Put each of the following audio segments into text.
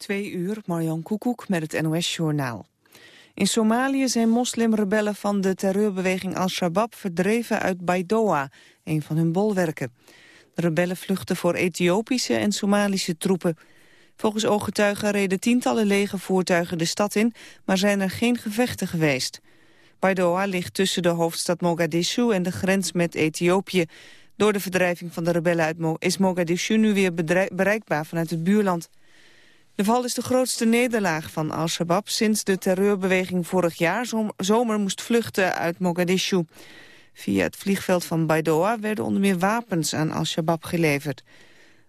Twee uur, Marjan Koekoek met het NOS-journaal. In Somalië zijn moslimrebellen van de terreurbeweging Al-Shabaab verdreven uit Baidoa, een van hun bolwerken. De rebellen vluchten voor Ethiopische en Somalische troepen. Volgens ooggetuigen reden tientallen legervoertuigen de stad in, maar zijn er geen gevechten geweest. Baidoa ligt tussen de hoofdstad Mogadishu en de grens met Ethiopië. Door de verdrijving van de rebellen uit is Mogadishu nu weer bereikbaar vanuit het buurland. De val is de grootste nederlaag van Al-Shabaab sinds de terreurbeweging vorig jaar zomer moest vluchten uit Mogadishu. Via het vliegveld van Baidoa werden onder meer wapens aan Al-Shabaab geleverd.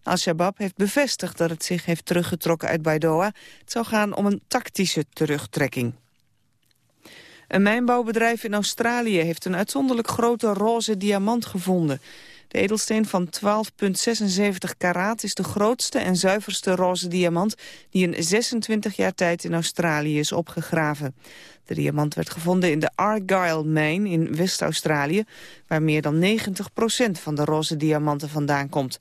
Al-Shabaab heeft bevestigd dat het zich heeft teruggetrokken uit Baidoa. Het zou gaan om een tactische terugtrekking. Een mijnbouwbedrijf in Australië heeft een uitzonderlijk grote roze diamant gevonden. De edelsteen van 12,76 karaat is de grootste en zuiverste roze diamant die in 26 jaar tijd in Australië is opgegraven. De diamant werd gevonden in de Argyle Mine in West-Australië, waar meer dan 90% van de roze diamanten vandaan komt.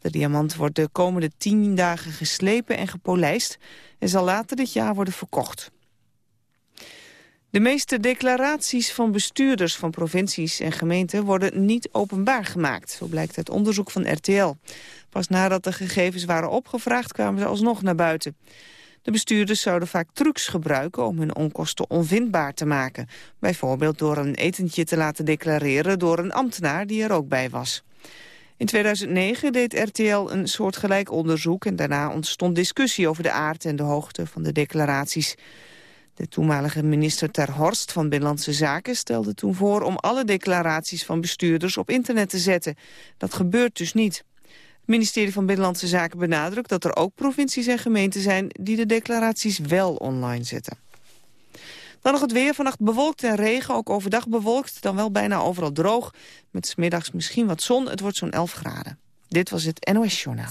De diamant wordt de komende 10 dagen geslepen en gepolijst en zal later dit jaar worden verkocht. De meeste declaraties van bestuurders van provincies en gemeenten worden niet openbaar gemaakt. Zo blijkt uit onderzoek van RTL. Pas nadat de gegevens waren opgevraagd kwamen ze alsnog naar buiten. De bestuurders zouden vaak trucs gebruiken om hun onkosten onvindbaar te maken. Bijvoorbeeld door een etentje te laten declareren door een ambtenaar die er ook bij was. In 2009 deed RTL een soortgelijk onderzoek en daarna ontstond discussie over de aard en de hoogte van de declaraties. De toenmalige minister Ter Horst van Binnenlandse Zaken stelde toen voor om alle declaraties van bestuurders op internet te zetten. Dat gebeurt dus niet. Het ministerie van Binnenlandse Zaken benadrukt dat er ook provincies en gemeenten zijn die de declaraties wel online zetten. Dan nog het weer. Vannacht bewolkt en regen, ook overdag bewolkt. Dan wel bijna overal droog. Met smiddags misschien wat zon. Het wordt zo'n 11 graden. Dit was het NOS Journaal.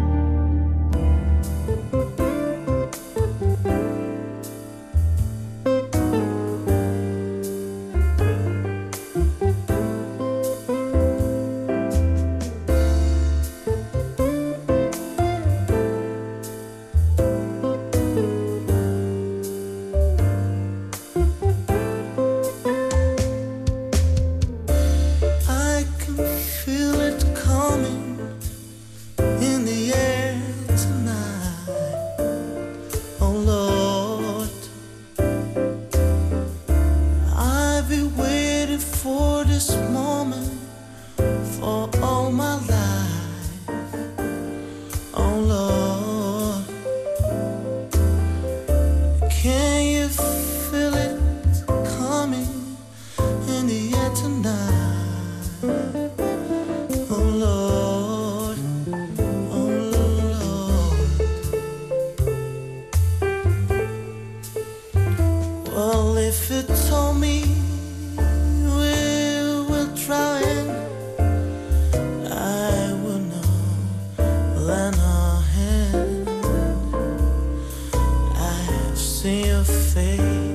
see your face.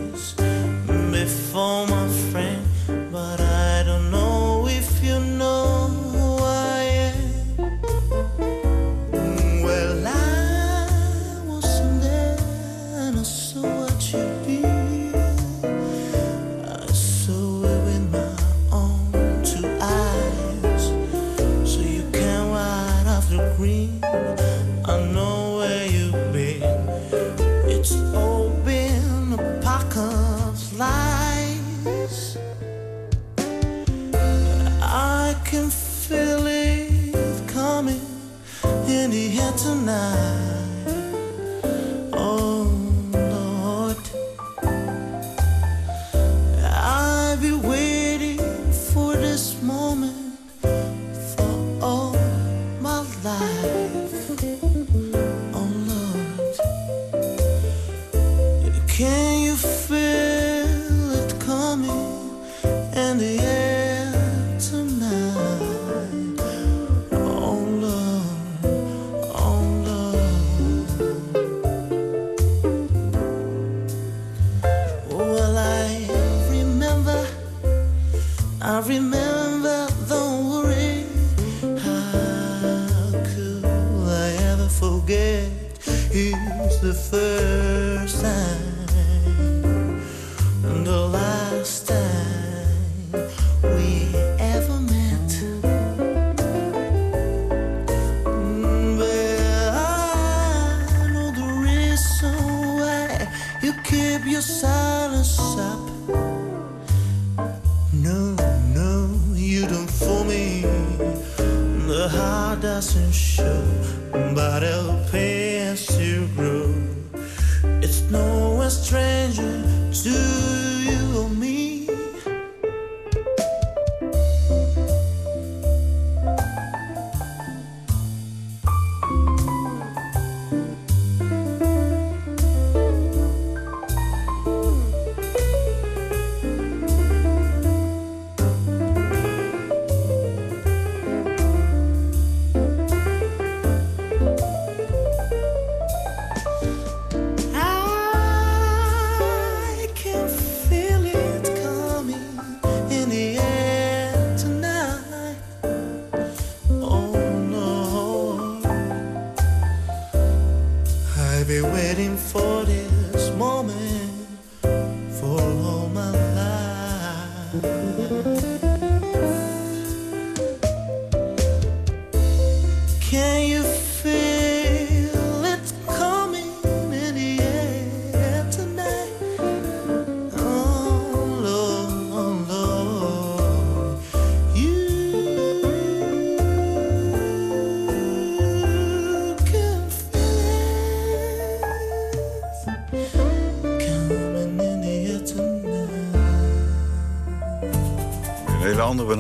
the heart doesn't show, but it pays to grow. It's no stranger to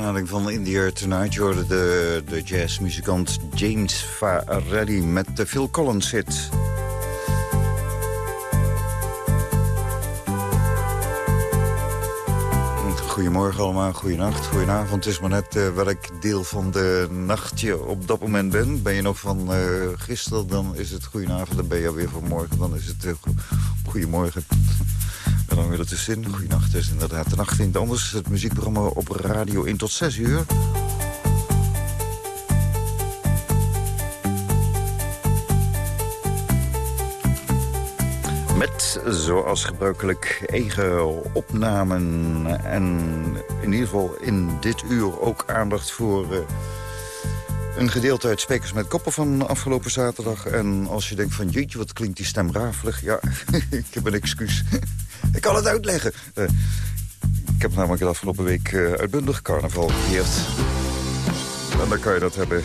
van India Tonight. Je hoorde de, de jazzmuzikant James Farelli met de Phil Collins hit. Goedemorgen allemaal, goedenacht, goedenavond. Het is maar net uh, welk deel van de nacht je op dat moment bent. Ben je nog van uh, gisteren, dan is het goedenavond. Dan ben je alweer van morgen, dan is het uh, goedemorgen dan weer het is inderdaad de nacht in anders. Het muziekprogramma op radio 1 tot 6 uur. Met, zoals gebruikelijk, eigen opnamen. En in ieder geval in dit uur ook aandacht voor... Uh, een gedeelte uit Spekers met Koppen van afgelopen zaterdag. En als je denkt van, jeetje, wat klinkt die stem rafelig. Ja, ik heb een excuus. Ik kan het uitleggen. Uh, ik heb namelijk de afgelopen week uh, uitbundig carnaval gevierd. En dan kan je dat hebben.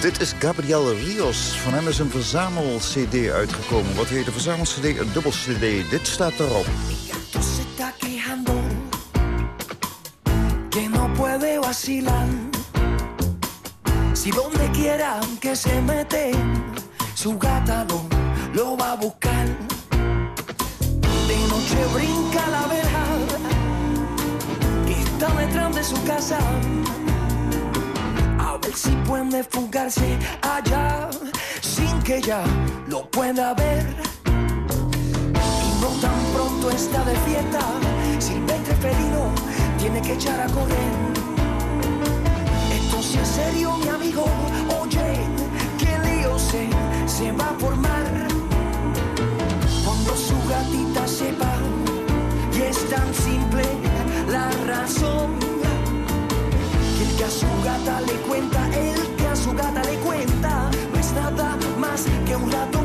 Dit is Gabriel Rios. Van hem is een verzamel-cd uitgekomen. Wat heet de verzamel-cd? Een dubbel-cd. Dit staat erop. Puede Si donde quiera que se meten su gata lo, va a buscar. De noche brinca la verja que está detrás de su casa. A ver si puede fugarse allá sin que ella lo pueda ver. Y no tan pronto está de fiesta, Silvestre felino tiene que echar a correr. Esto sí es serio, mi amigo, oye, que lío sé se va a formar. Cuando su gatita sepa y es tan simple la razón que el que a su gata le cuenta, el que a su gata le cuenta no es nada más que un rato,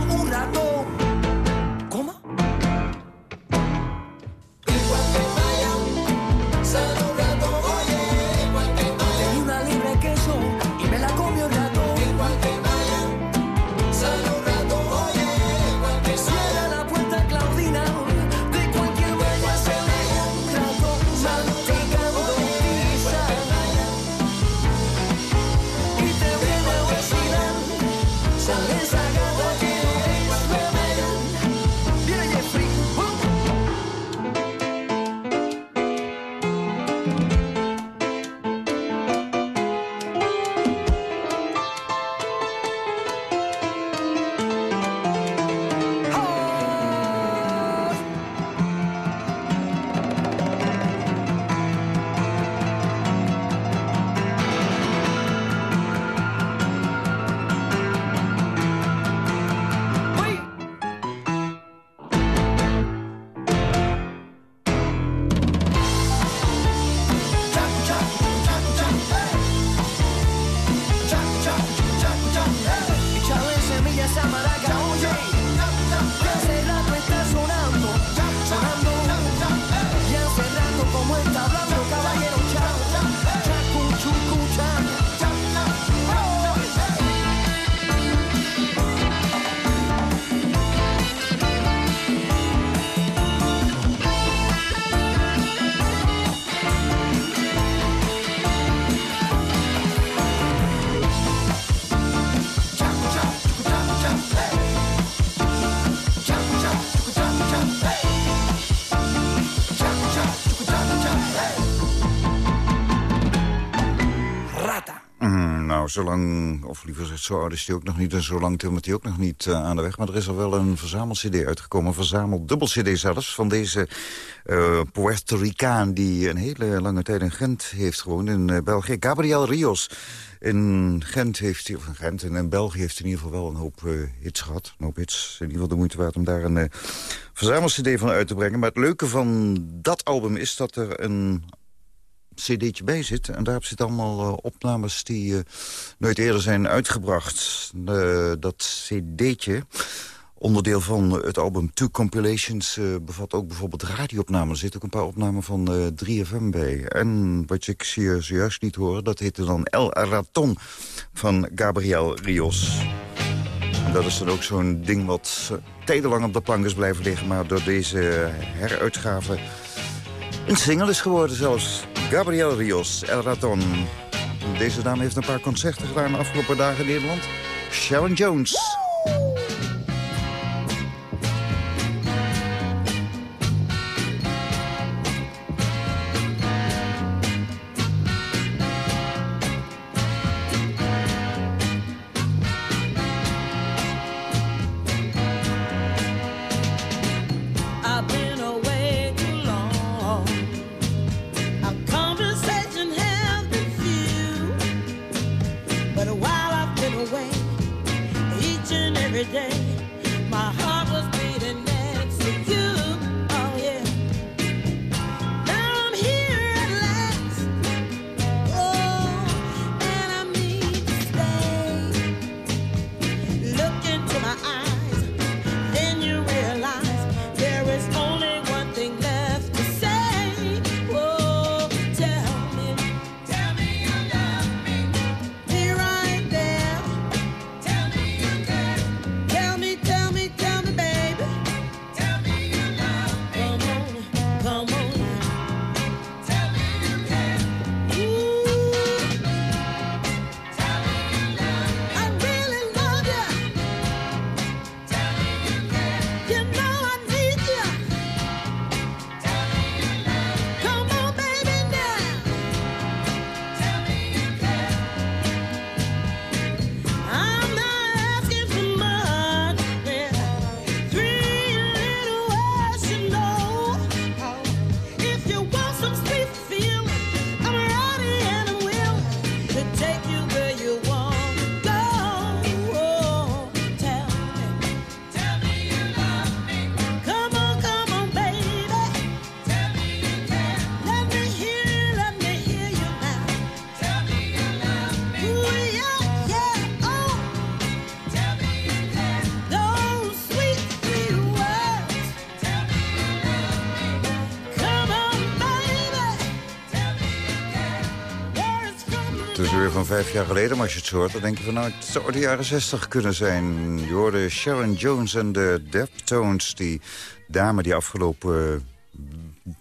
zo lang, of liever gezegd, zo oud is hij ook nog niet... en zo lang timmert hij ook nog niet aan de weg. Maar er is al wel een verzamel-cd uitgekomen, een verzamel-dubbel-cd zelfs... van deze uh, Puerto Ricaan die een hele lange tijd in Gent heeft gewoond, in België. Gabriel Rios. In Gent heeft hij, of in Gent en in België heeft hij in ieder geval wel een hoop hits gehad. Een hoop hits. In ieder geval de moeite waard om daar een verzamel-cd van uit te brengen. Maar het leuke van dat album is dat er een cd'tje bij zit. En daarop zitten allemaal uh, opnames die uh, nooit eerder zijn uitgebracht. Uh, dat cd'tje, onderdeel van het album Two Compilations... bevat ook bijvoorbeeld radioopnamen. Er zitten ook een paar opnamen van 3FM bij. En wat ik zie zojuist niet horen, dat heette dan El Raton van Gabriel Rios. Dat is dan ook zo'n ding wat tijdenlang op de plank is blijven liggen... maar door deze heruitgave een single is geworden zelfs. Gabriel Rios, El Raton. Deze dame heeft een paar concerten gedaan de afgelopen dagen in Nederland. Sharon Jones. Vijf jaar geleden. Maar als je het zo hoort, dan denk je van nou, het zou de jaren zestig kunnen zijn. Je hoorde Sharon Jones en de Deftones. Die dame die afgelopen...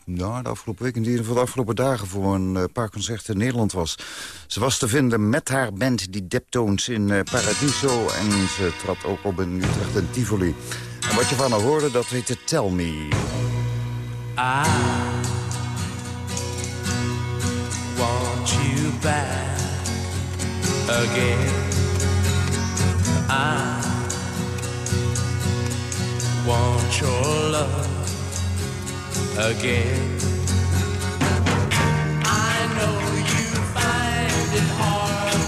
Nou, de afgelopen week, in ieder de afgelopen dagen... voor een eh, paar concerten in Nederland was. Ze was te vinden met haar band, die Deptones, in uh, Paradiso. En ze trad ook op in Utrecht en Tivoli. En wat je van haar hoorde, dat heette Tell Me. Want you back again. I want your love again. I know you find it hard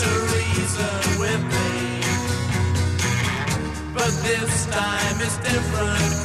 to reason with me, but this time is different.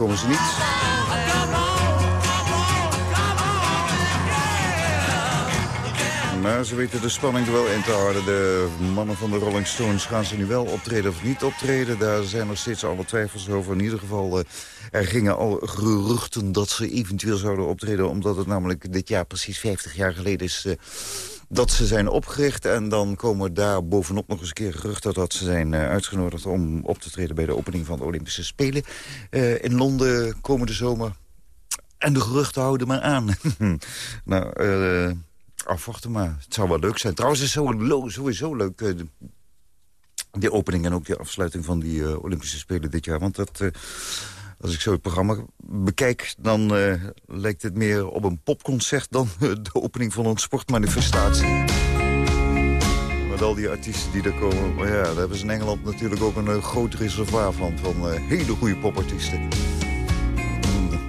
Komen ze niet? Maar ze weten de spanning er wel in te houden. De mannen van de Rolling Stones gaan ze nu wel optreden of niet optreden. Daar zijn nog steeds alle twijfels over. In ieder geval, uh, er gingen al geruchten dat ze eventueel zouden optreden... omdat het namelijk dit jaar precies 50 jaar geleden is... Dat ze zijn opgericht. En dan komen daar bovenop nog eens een keer geruchten... dat ze zijn uh, uitgenodigd om op te treden bij de opening van de Olympische Spelen. Uh, in Londen komende zomer. En de geruchten houden maar aan. nou, uh, afwachten maar. Het zou wel leuk zijn. Trouwens is sowieso leuk... Uh, de opening en ook de afsluiting van die Olympische Spelen dit jaar. Want dat, als ik zo het programma bekijk... dan lijkt het meer op een popconcert... dan de opening van een sportmanifestatie. Met al die artiesten die er komen. Maar ja, daar hebben ze in Engeland natuurlijk ook een groot reservoir van. Van hele goede popartiesten.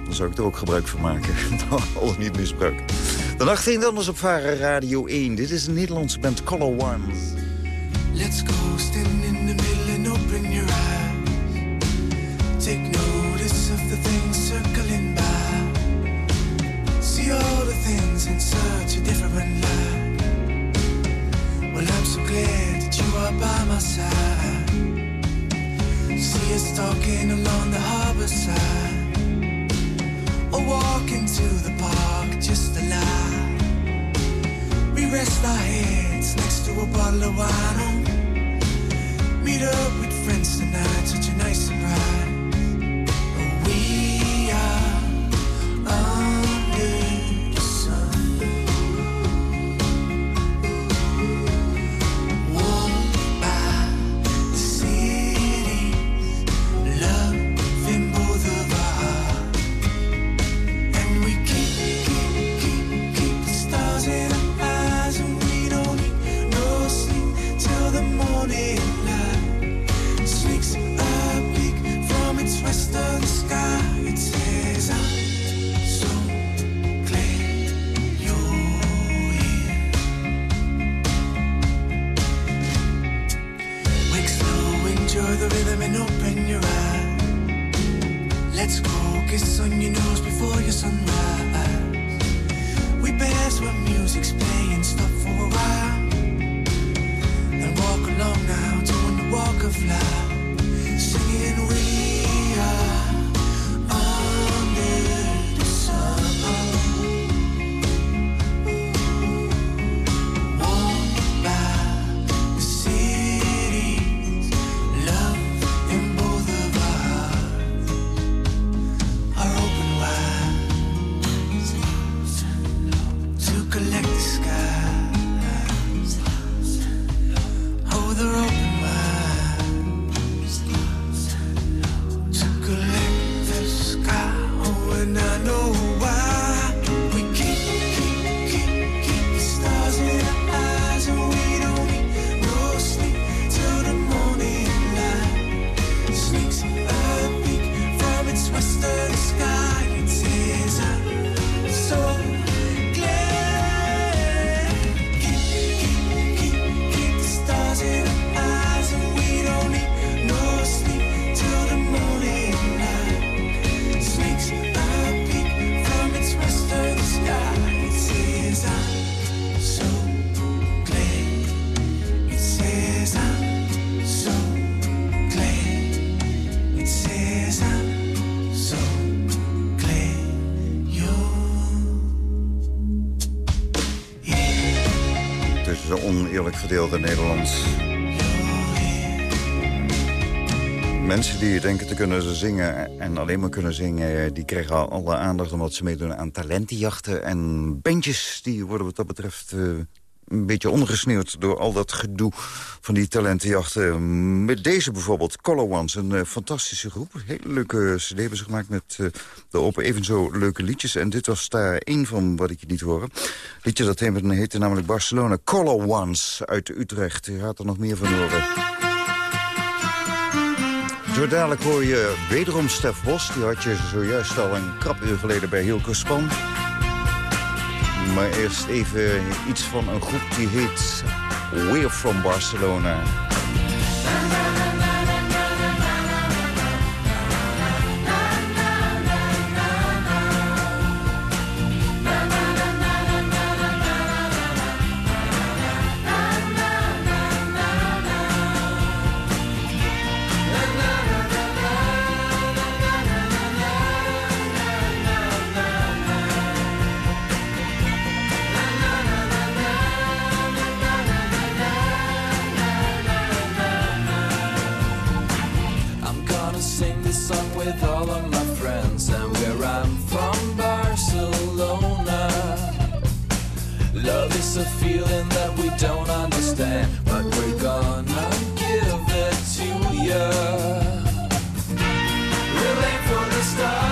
Daar zou ik er ook gebruik van maken. Al niet misbruik. Nacht ging anders op Varen Radio 1. Dit is een Nederlandse band Color Ones. Let's go stand in the middle and open your eyes. Take notice of the things circling by. See all the things in such a different light. Well, I'm so glad that you are by my side. See us talking along the harbor side. Or walking to the park just a lie. We rest our heads next to a bottle of wine. Meet up with friends tonight, een oneerlijk verdeelde Nederland. Mensen die denken te kunnen zingen en alleen maar kunnen zingen... die krijgen alle aandacht omdat ze meedoen aan talentenjachten. En bandjes die worden wat dat betreft... Uh, een beetje ondergesneeuwd door al dat gedoe van die talentenjachten. Met deze bijvoorbeeld, Color Ones, een uh, fantastische groep. Hele leuke cd hebben gemaakt met uh, de open evenzo leuke liedjes. En dit was daar één van wat ik je niet horen. Liedje dat heette namelijk Barcelona. Color Ones uit Utrecht. Je gaat er nog meer van horen. Zo dadelijk hoor je wederom Stef Bos. Die had je zojuist al een krap uur geleden bij Hilke Span. Maar eerst even iets van een groep die heet We're From Barcelona. It's a feeling that we don't understand, but we're gonna give it to you. We'll aim for the stars.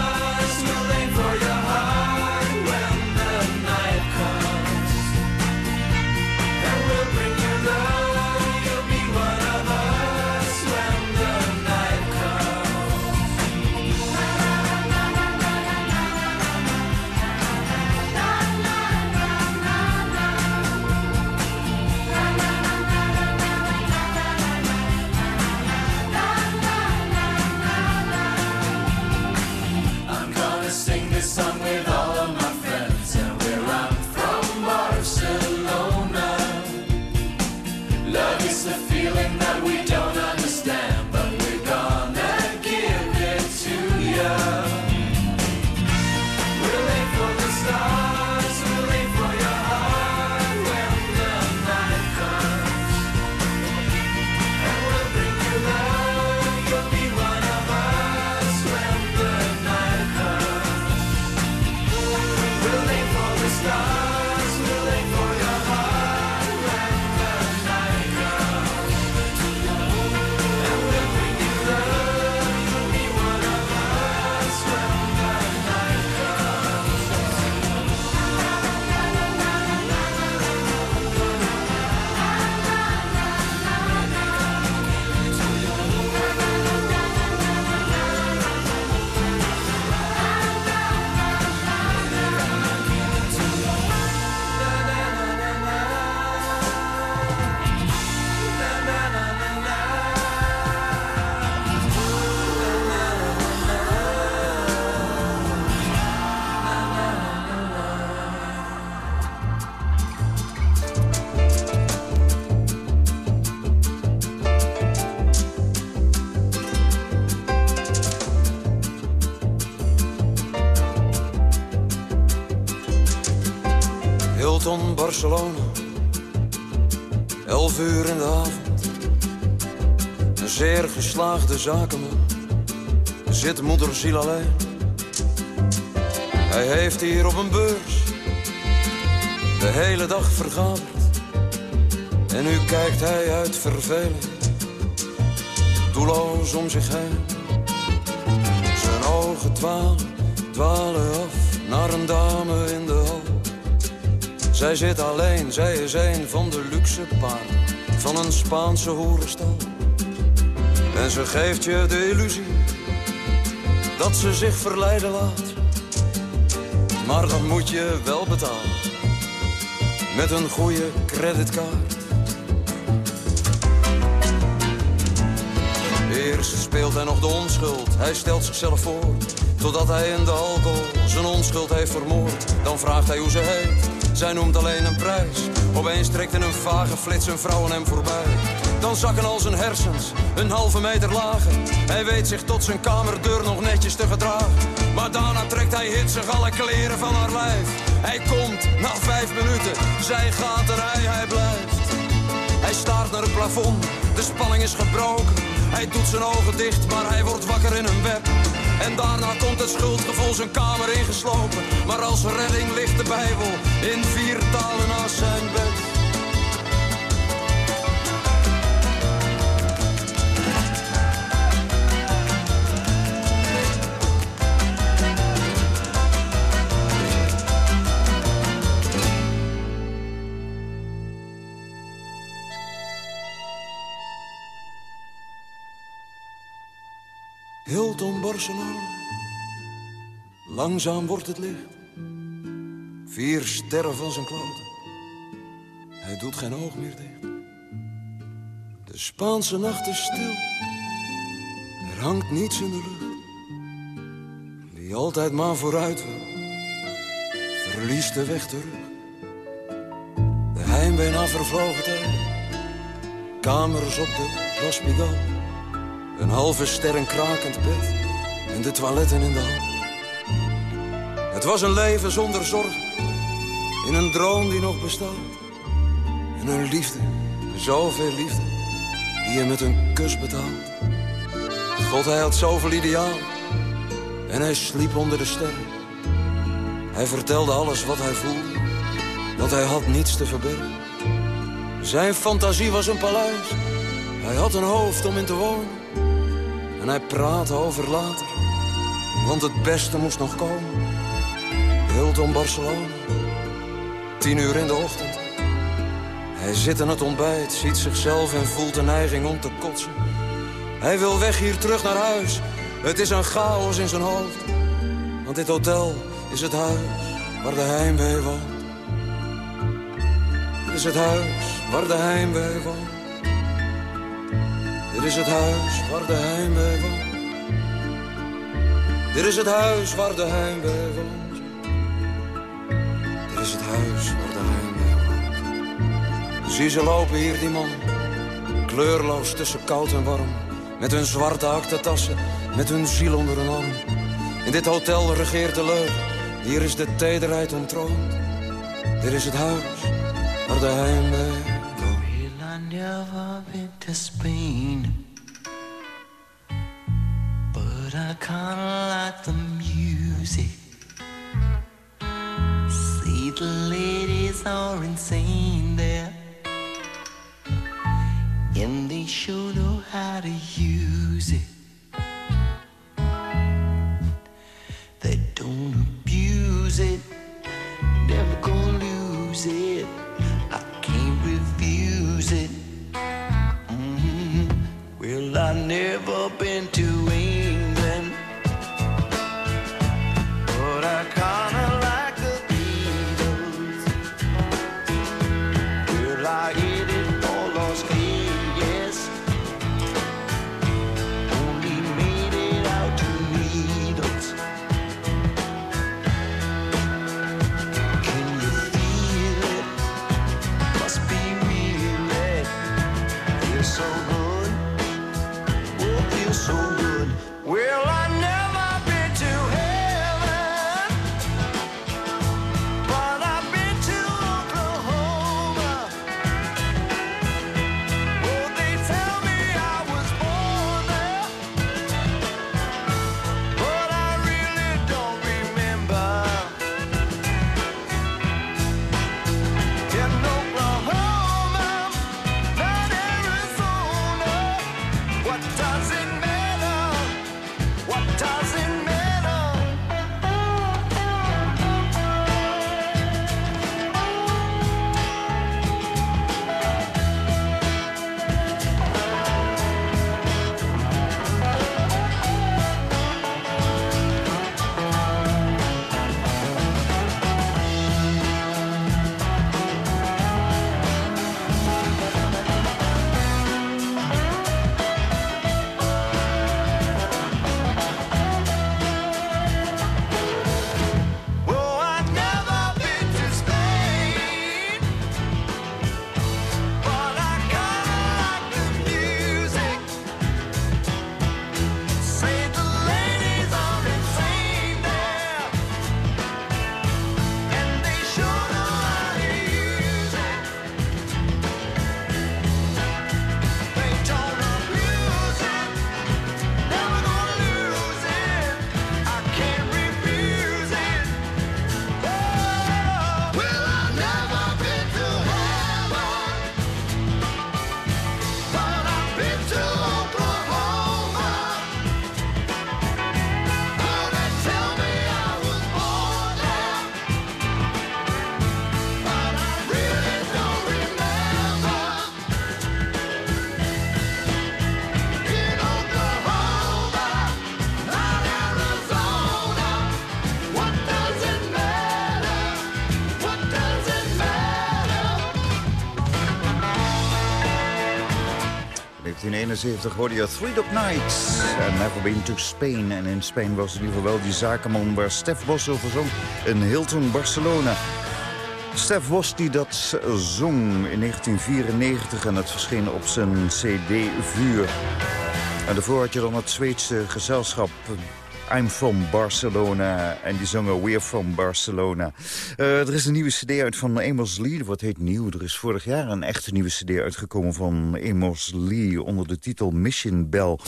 Barcelona. Elf uur in de avond. Een zeer geslaagde zakenman. Zit moeder ziel alleen. Hij heeft hier op een beurs de hele dag vergaderd. En nu kijkt hij uit verveling, doelloos om zich heen. Zijn ogen dwalen, dwalen af naar een dame in de hal. Zij zit alleen, zij is een van de luxe paarden van een Spaanse hoerenstal. En ze geeft je de illusie dat ze zich verleiden laat. Maar dan moet je wel betalen met een goede creditcard. Eerst speelt hij nog de onschuld, hij stelt zichzelf voor. Totdat hij in de alcohol zijn onschuld heeft vermoord. Dan vraagt hij hoe ze heet zij noemt alleen een prijs. Opeens trekt in een vage flits een vrouw aan hem voorbij. Dan zakken al zijn hersens een halve meter lager. Hij weet zich tot zijn kamerdeur nog netjes te gedragen. Maar daarna trekt hij hitsig alle kleren van haar lijf. Hij komt na vijf minuten, zij gaat er hij, hij blijft. Hij staart naar het plafond, de spanning is gebroken. Hij doet zijn ogen dicht, maar hij wordt wakker in een web. En daarna komt het schuldgevoel zijn kamer ingeslopen. Maar als redding ligt de Bijbel in vier talen naast zijn bed. Hilton Barcelona. Langzaam wordt het licht. Vier sterren van zijn kloten. Hij doet geen oog meer dicht. De Spaanse nacht is stil. Er hangt niets in de lucht. Die altijd maar vooruit wil. Verliest de weg terug. De heimwee na vervlogen. Kamers op de Pigalle. Een halve ster een krakend bed. En de toiletten in de hand. Het was een leven zonder zorg. In een droom die nog bestaat. En een liefde, zoveel liefde. Die je met een kus betaalt. God, hij had zoveel ideaal. En hij sliep onder de sterren. Hij vertelde alles wat hij voelde. Want hij had niets te verbergen. Zijn fantasie was een paleis. Hij had een hoofd om in te wonen. Hij praatte over later. Want het beste moest nog komen. Hilton Barcelona. Tien uur in de ochtend. Hij zit aan het ontbijt, ziet zichzelf en voelt de neiging om te kotsen. Hij wil weg hier terug naar huis. Het is een chaos in zijn hoofd. Want dit hotel is het huis waar de heimwee woont. Dit is het huis waar de heimwee woont. Is het huis waar de heimwee woont. Dit is het huis waar de heimwee woont. Dit is het huis waar de heimwee woont. Zie ze lopen hier, die man. Kleurloos tussen koud en warm. Met hun zwarte aktentassen, met hun ziel onder hun arm. In dit hotel regeert de leugen. Hier is de tederheid ontroond. Dit is het huis waar de heimwee never been to Spain, but I kinda like the music. See, the ladies are insane there, and they sure know how to use it. 1971 hoorde je Three Dog Nights. And Never Been to Spain. En in Spanje was in ieder geval wel die zakenman waar Stef Bos over zong. In Hilton, Barcelona. Stef Bos die dat zong in 1994 en het verscheen op zijn cd Vuur. En daarvoor had je dan het Zweedse gezelschap I'm from Barcelona. En die zongen We're from Barcelona. Uh, er is een nieuwe cd uit van Amos Lee. Wat heet nieuw? Er is vorig jaar een echte nieuwe cd uitgekomen van Amos Lee... onder de titel Mission Bell.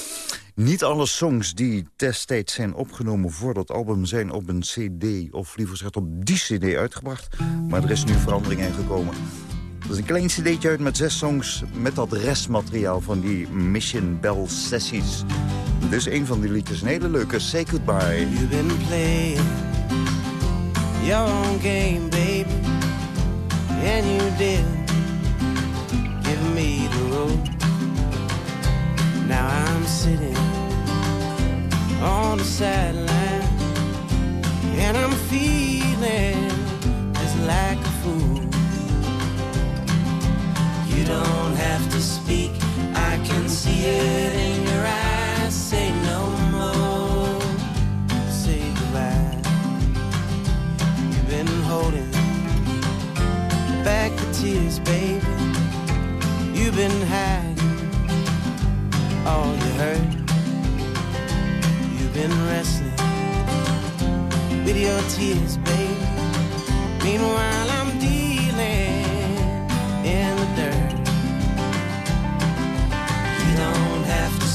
Niet alle songs die destijds zijn opgenomen voor dat album zijn op een cd... of liever gezegd op die cd uitgebracht. Maar er is nu verandering in gekomen. Er is een klein cd'tje uit met zes songs... met dat restmateriaal van die Mission Bell sessies. Dus een van die liedjes, een hele leuke, Say Goodbye. You've been playing your own game, baby. And you did give me the road. Now I'm sitting on the sideline. And I'm feeling just like a fool. You don't have to speak, I can see it in your eyes. Say no more, say goodbye. You've been holding back the tears, baby. You've been hiding all you hurt. You've been wrestling with your tears, baby. Meanwhile, I'm dealing in the dirt. You don't have to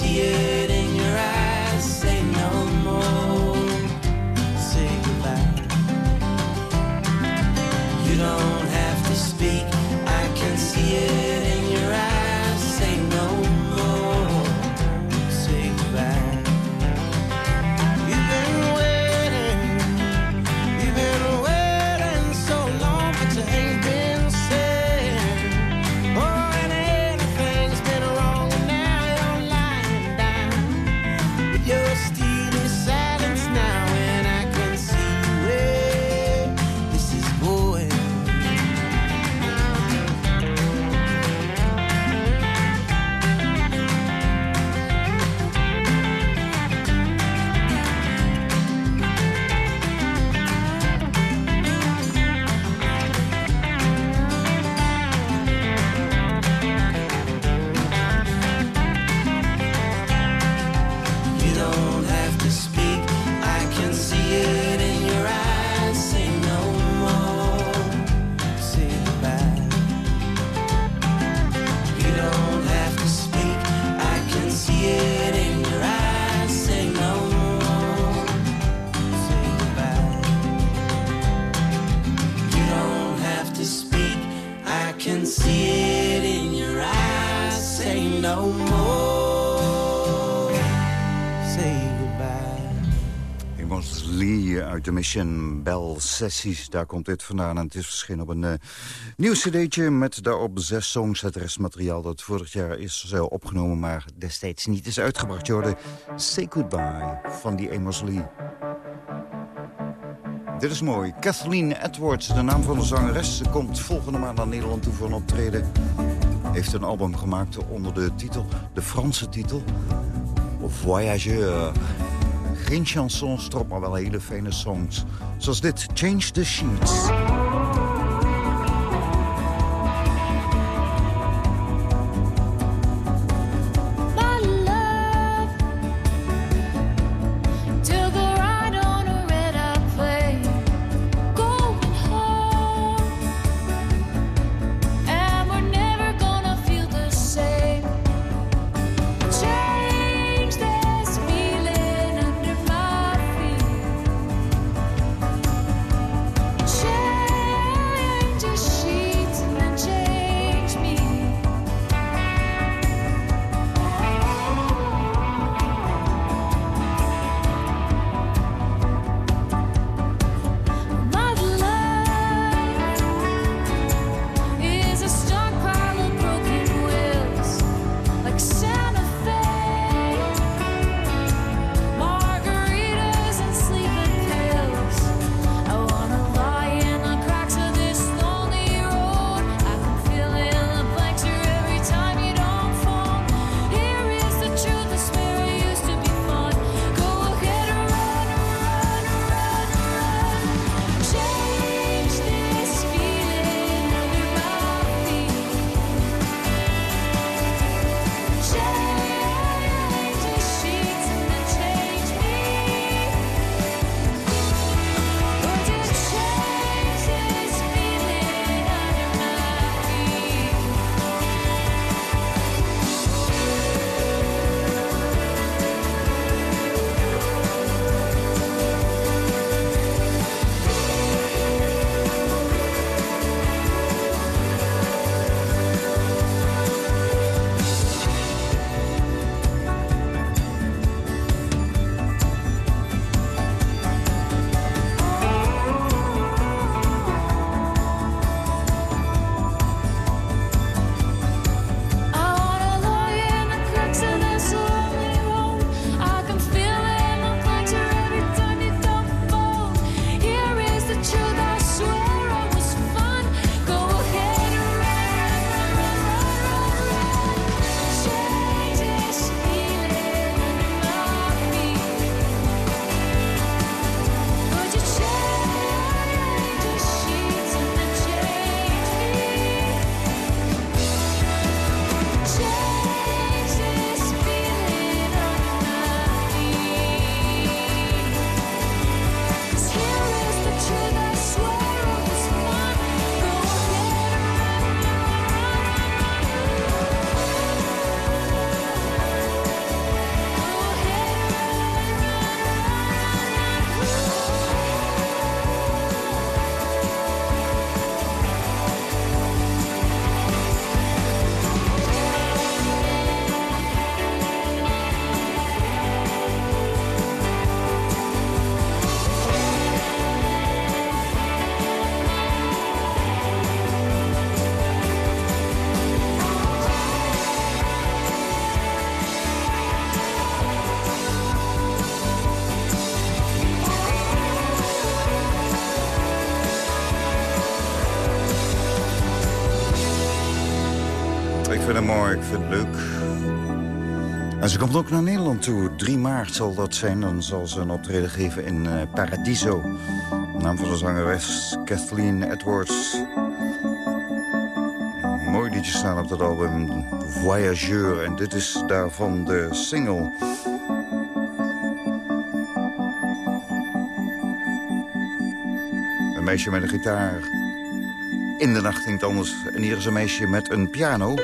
see it in your eyes. Say no more, say goodbye. You don't have to speak, I can see it Mission Bell Sessies. Daar komt dit vandaan en het is verschenen op een eh, nieuw cd'tje... met daarop zes songs, het restmateriaal dat vorig jaar is uh, opgenomen... maar destijds niet is uitgebracht. Je hoorde Say Goodbye van die Amos Lee. Dit is mooi. Kathleen Edwards, de naam van de zangeres. Ze komt volgende maand naar Nederland toe voor een optreden. Heeft een album gemaakt onder de titel, de Franse titel... Voyageur. Geen chansons erop, maar wel hele fijne songs. Zoals dit, Change the Sheets. Het leuk. En ze komt ook naar Nederland toe. 3 maart zal dat zijn. Dan zal ze een optreden geven in eh, Paradiso. Naam van de zangeres Kathleen Edwards. Mooi liedje staan op dat album Voyageur. En dit is daarvan de single. Een meisje met een gitaar. In de nacht klinkt anders. En hier is een meisje met een piano.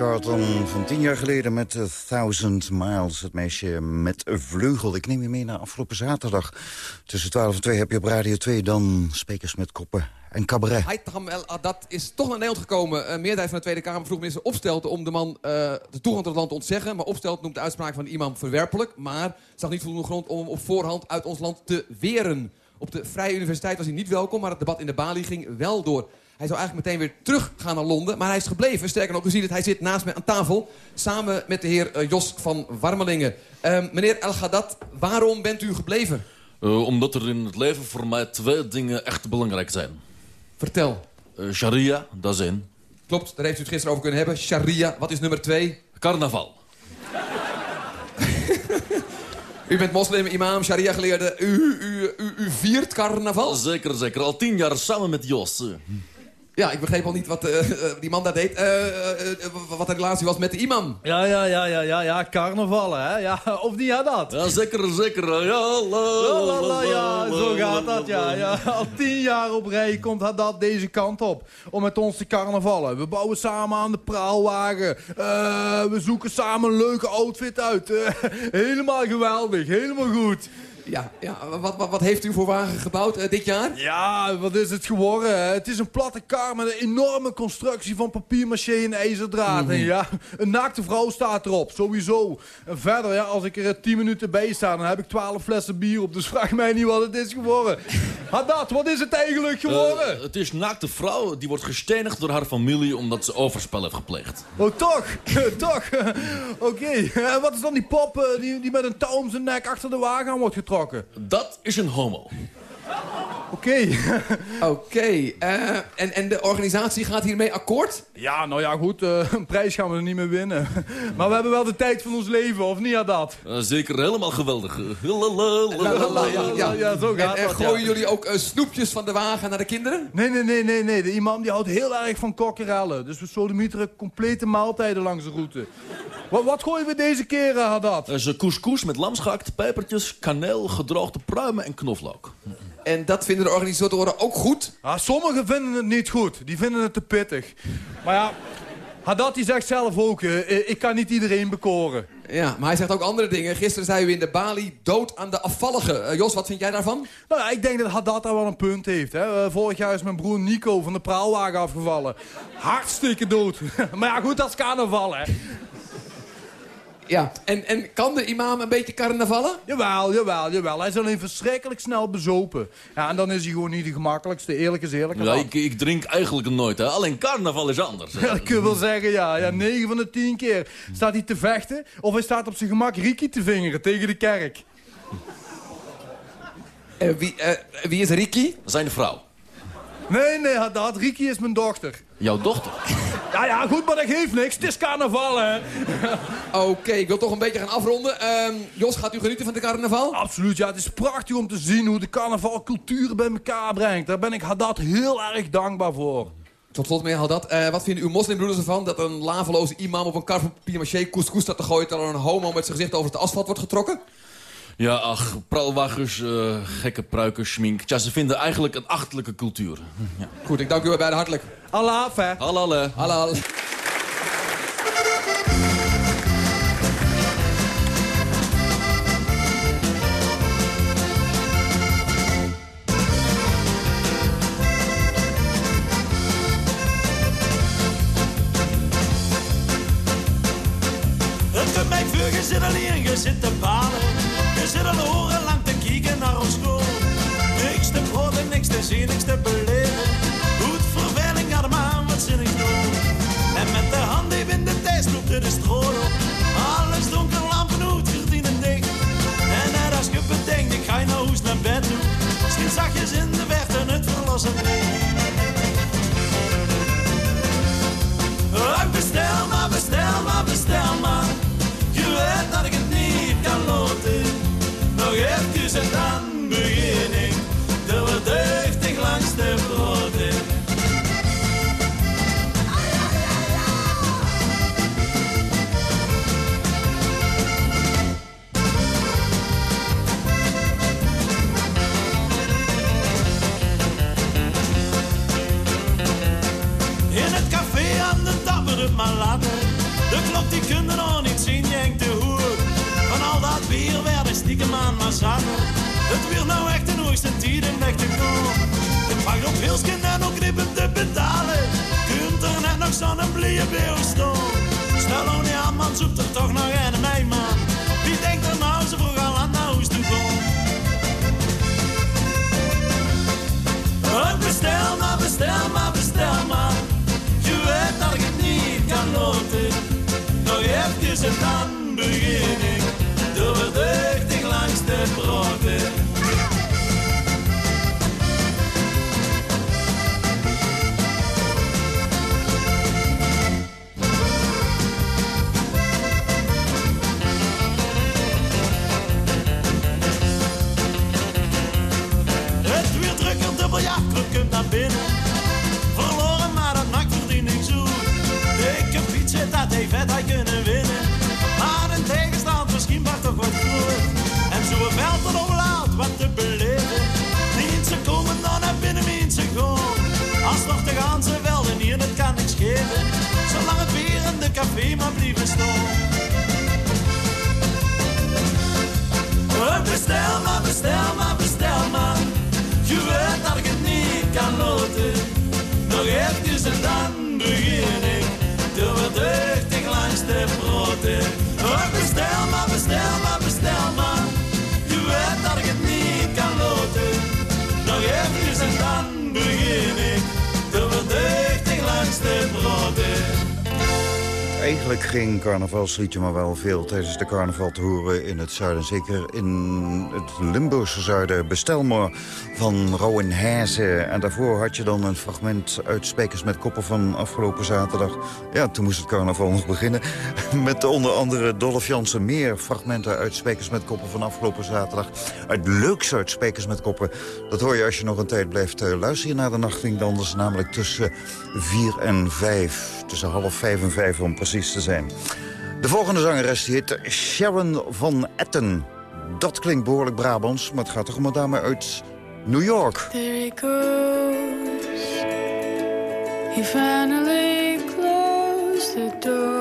Carlton van tien jaar geleden met A Thousand Miles. Het meisje met een vleugel. Ik neem je mee naar afgelopen zaterdag. Tussen 12 en 2 heb je op Radio 2 dan Spekers met Koppen en Cabaret. Haitham El is toch naar Nederland gekomen. Een meerderheid van de Tweede Kamer vroeg minister Opstelten om de man eh, de toegang tot het land te ontzeggen. Maar Opstelten noemt de uitspraak van de imam verwerpelijk. Maar zag niet voldoende grond om hem op voorhand uit ons land te weren. Op de Vrije Universiteit was hij niet welkom, maar het debat in de Bali ging wel door. Hij zou eigenlijk meteen weer terug gaan naar Londen, maar hij is gebleven. Sterker nog, u ziet het, hij zit naast mij aan tafel... samen met de heer eh, Jos van Warmelingen. Ehm, meneer El Gadat, waarom bent u gebleven? Eh, omdat er in het leven voor mij twee dingen echt belangrijk zijn. Vertel. Eh, sharia, dat is één. Klopt, daar heeft u het gisteren over kunnen hebben. Sharia, wat is nummer twee? Carnaval. U bent moslim, imam, sharia-geleerde. U, u, u, u viert carnaval? Zeker, zeker. Al tien jaar samen met Jos. Ja, ik begreep al niet wat eh, eh, die man daar deed. Eh, wat de relatie was met de imam. Ja, ja, ja, ja, ja, ja, carnaval, hè. Ja, of niet, ja, dat? Ja, zeker, zeker. Ja, la, La, la, la, ja, zo gaat dat, ja, ja. Al tien jaar op rij komt dat deze kant op. Om met ons te carnavallen. We bouwen samen aan de praalwagen. Eh, we zoeken samen een leuke outfit uit. Eh, helemaal geweldig, helemaal goed. Ja, ja wat, wat, wat heeft u voor wagen gebouwd eh, dit jaar? Ja, wat is het geworden? hè? Het is een platte kar met een enorme constructie van papier-maché en ijzerdraad. En ja, een naakte vrouw staat erop, sowieso. En verder, ja, als ik er eh, 10 minuten bij sta, dan heb ik 12 flessen bier op. Dus vraag mij niet wat het is geworden. Haddad, wat is het eigenlijk geworden? Eh, het is een naakte vrouw die wordt gestenigd door haar familie omdat ze overspel heeft gepleegd. Oh, toch? toch? Oké. En wat is dan die pop eh, die, die met een touw om zijn nek achter de wagen aan wordt getrokken? Dat is een homo. Oké. Oké, eh, en, en de organisatie gaat hiermee akkoord? Ja, nou ja, goed. eh, een prijs gaan we er niet meer winnen. Maar we hebben wel de tijd van ons leven, of niet, Haddad? Eh, zeker helemaal geweldig. Ja, ja. Ja, zo gaat en, en gooien ja. jullie ook eh, snoepjes van de wagen naar de kinderen? Nee, nee, nee, nee, nee. De imam die houdt heel erg van kokkerellen. Dus we sodemieteren complete maaltijden langs de route. Wat, wat gooien we deze keer, Haddad? Een couscous met lamsgehakt, pepertjes, kaneel, gedroogde pruimen en knoflook. En dat vinden de organisatoren ook goed? Ah, sommigen vinden het niet goed. Die vinden het te pittig. Maar ja, Haddad die zegt zelf ook, eh, ik kan niet iedereen bekoren. Ja, maar hij zegt ook andere dingen. Gisteren zei u in de Bali dood aan de afvalligen. Eh, Jos, wat vind jij daarvan? Nou ja, ik denk dat Haddad daar wel een punt heeft. Hè. Eh, vorig jaar is mijn broer Nico van de praalwagen afgevallen. Hartstikke dood. maar ja, goed, dat is carnaval, hè. Ja. En, en kan de imam een beetje carnavallen? Jawel, jawel, jawel. Hij is alleen verschrikkelijk snel bezopen. Ja, en dan is hij gewoon niet de gemakkelijkste. Eerlijk is eerlijk. Ja, ik, ik drink eigenlijk nooit, hè. alleen carnaval is anders. Ja, dat kun je wel zeggen, ja. ja. 9 van de 10 keer staat hij te vechten... of hij staat op zijn gemak Riki te vingeren tegen de kerk. Eh, wie, eh, wie is Ricky? Zijn vrouw. Nee, nee, Haddad, Riki is mijn dochter. Jouw dochter. Ja, ja, goed, maar dat geeft niks. Het is carnaval, hè. Oké, ik wil toch een beetje gaan afronden. Ehm, Jos, gaat u genieten van de carnaval? Absoluut, ja. Het is prachtig om te zien hoe de carnaval culturen bij elkaar brengt. Daar ben ik Haddad heel erg dankbaar voor. Tot slot, meneer Haddad. Eh, wat vinden uw moslimbroeders ervan dat een laveloze imam op een kar van papier-maché couscous staat te gooien... terwijl er een homo met zijn gezicht over het asfalt wordt getrokken? Ja, ach, pralwagens, eh, gekke pruiken, schmink. Tja, ze vinden eigenlijk een achterlijke cultuur. Ja. Goed, ik dank u wel beiden hartelijk. Allah, hè. Halal, hè. Halal. Het weer nou echt een hoogste tijd weg te komen. Het vraagt op Wilsken en ook knippen te betalen. Kunt er net nog zo'n blije beeuw staan. Stel nou aan, man, zoekt er toch nog een mee, man. Wie denkt er nou zo vroeg al aan toe gaan? Oh, bestel maar, bestel maar, bestel maar. Je weet dat ik het niet kan loten. Nog even en dan café maar blijven staan. Bestel maar, bestel maar, bestel maar. Je weet dat ik het niet kan laten. Nog even en dan begin ik. Door wat deugdig langs de broden. Oh, bestel maar, bestel maar, Eigenlijk geen carnavalsliedje, maar wel veel tijdens de carnaval te horen in het zuiden. Zeker in het Limburgse zuiden. Bestel maar van Rowan. En daarvoor had je dan een fragment uit Spekers met Koppen van afgelopen zaterdag. Ja, toen moest het carnaval nog beginnen. Met onder andere Dolph Jansen. Meer fragmenten uit Spekers met Koppen van afgelopen zaterdag. Het leukste uit Spekers met Koppen. Dat hoor je als je nog een tijd blijft eh, luisteren naar de nachting. Dan is namelijk tussen 4 en 5. Tussen half 5 en 5 om precies te zijn. De volgende zangeres die heet Sharon van Etten. Dat klinkt behoorlijk Brabants, maar het gaat toch om een dame uit New York. He finally closed the door.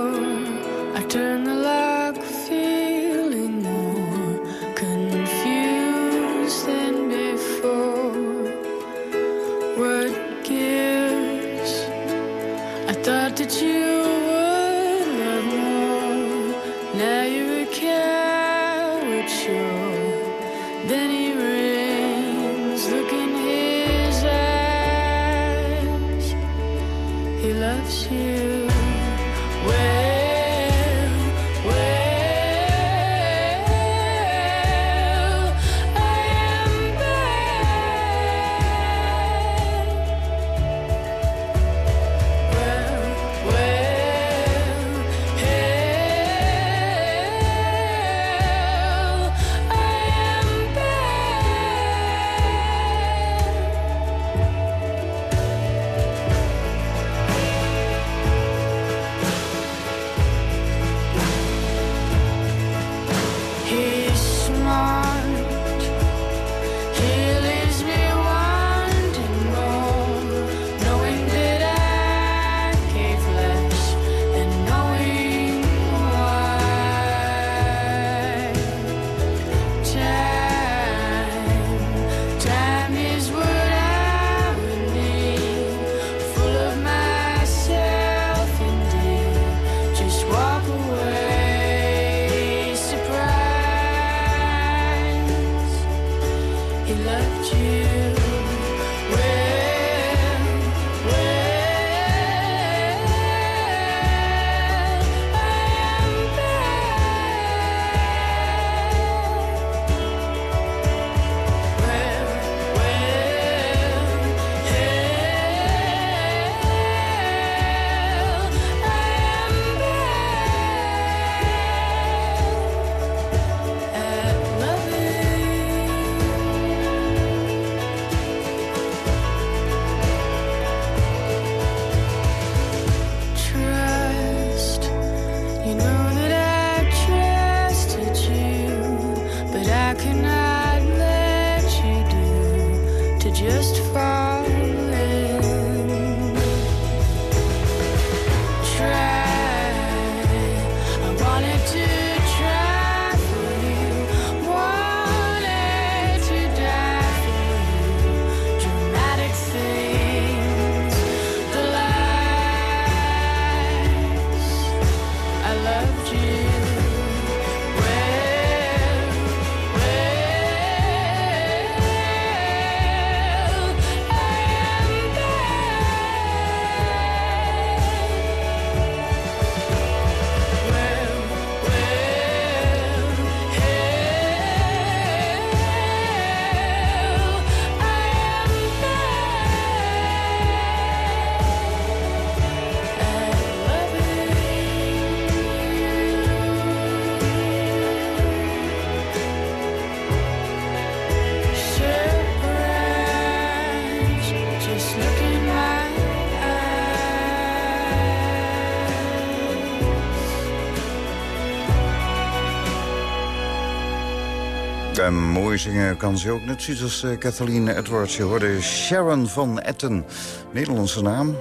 En mooi zingen kan ze ook net zoiets als Kathleen Edwards. Je hoorde Sharon van Etten. Nederlandse naam.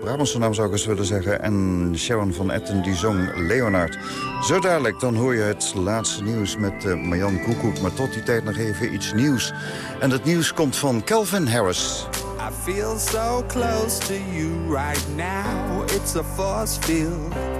Brabantse naam zou ik eens willen zeggen. En Sharon van Etten die zong Leonard. Zo dadelijk dan hoor je het laatste nieuws met uh, Marjan Koekoek. Maar tot die tijd nog even iets nieuws. En dat nieuws komt van Calvin Harris. I feel so close to you right now. It's a force field.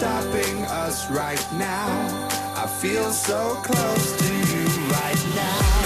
stopping us right now. I feel so close to you right now.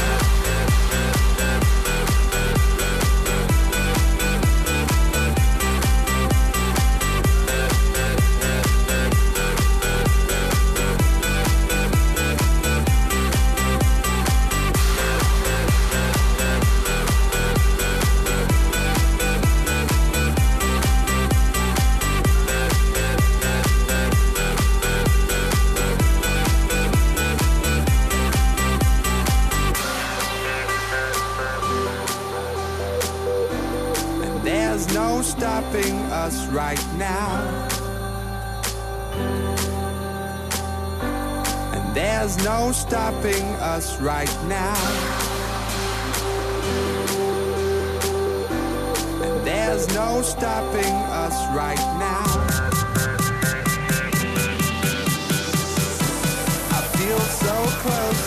stopping us right now. And there's no stopping us right now. I feel so close.